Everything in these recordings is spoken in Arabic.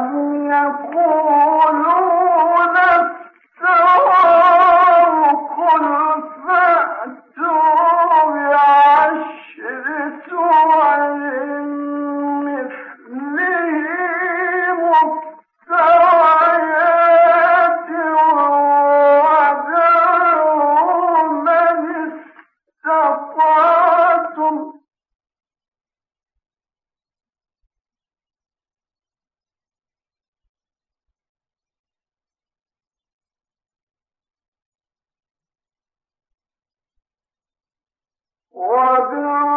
يكون وَادْعُوا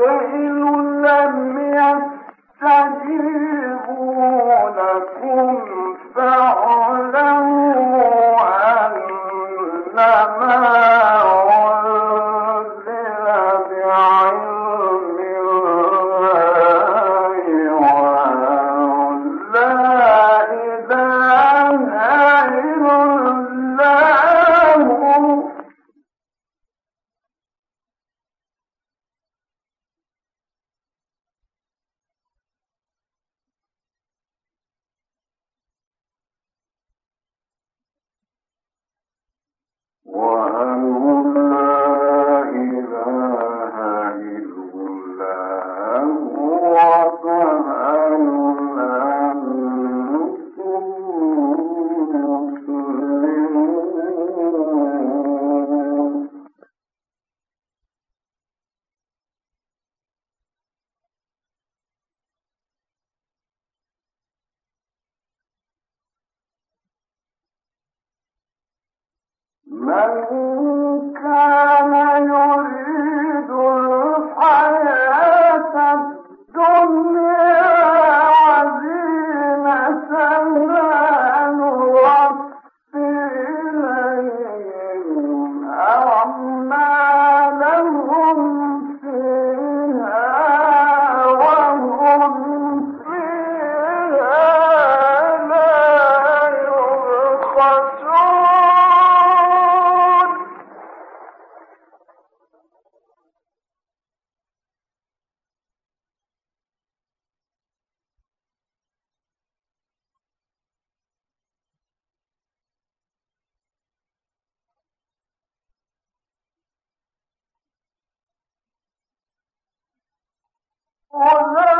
فإن لم يستجيب Amen. من كان ولا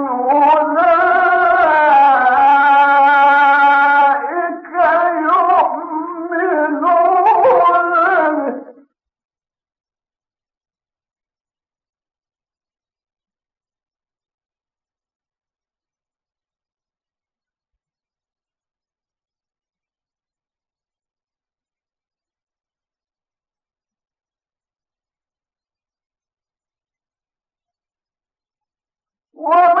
وما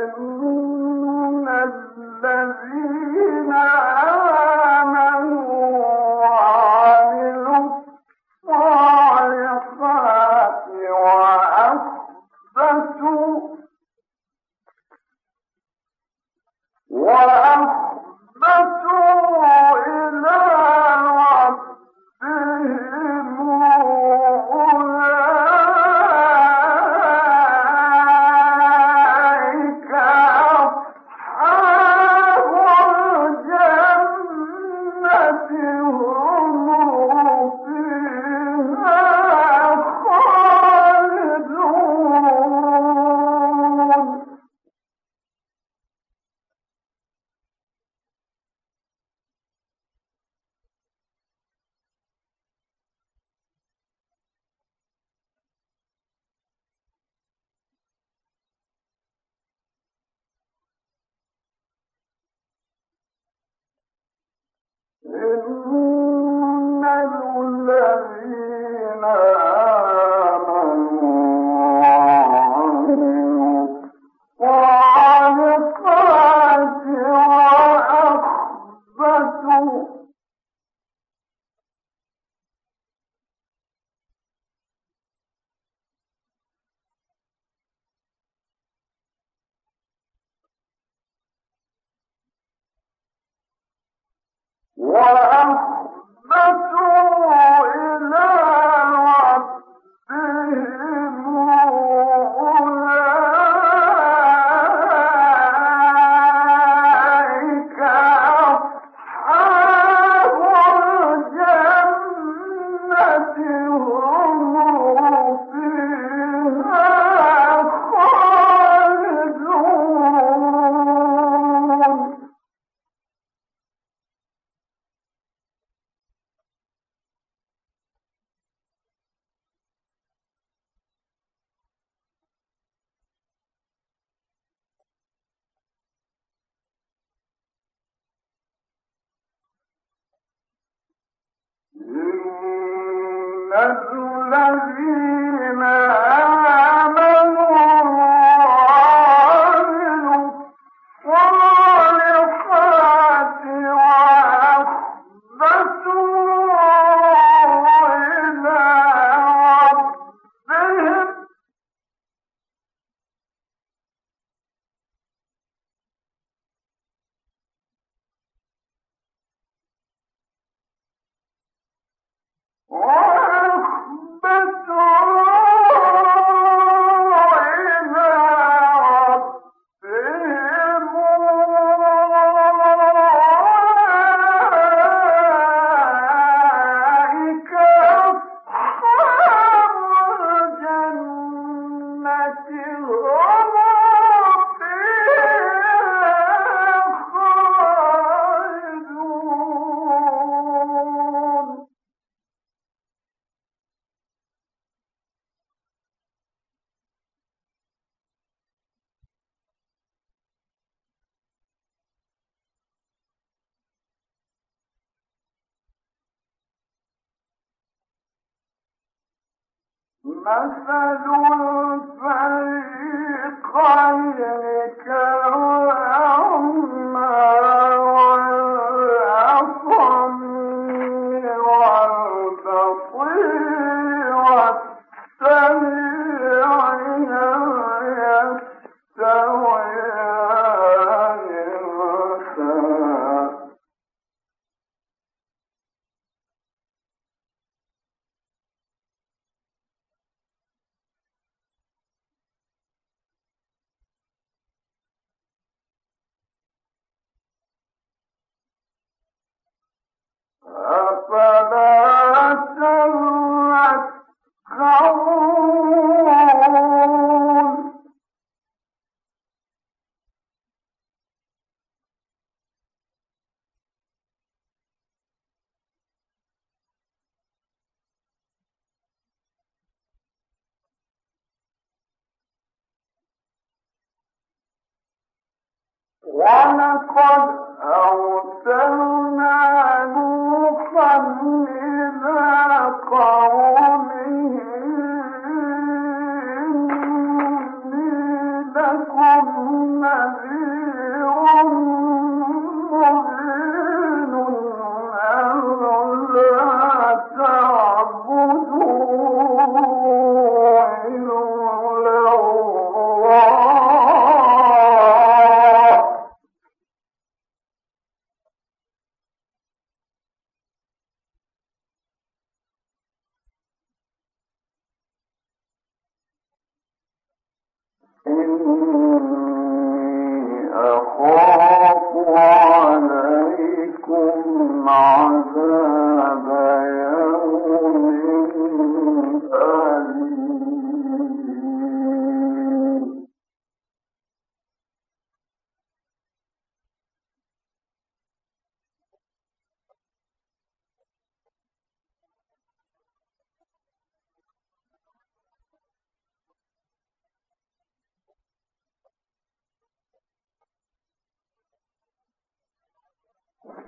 إن الذين مثل الفريقين ولقد أرسلنا نوحا إلى قومه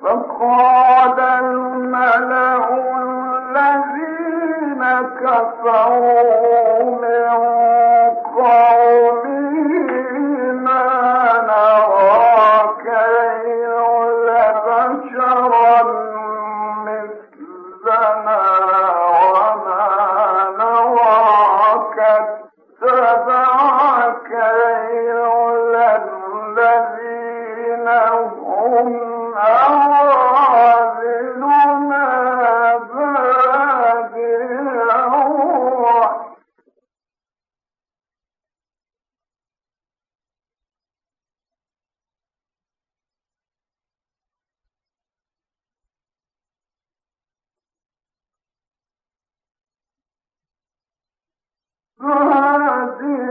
فقال الملأ الذين كفروا من قومه كاذبين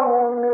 قوم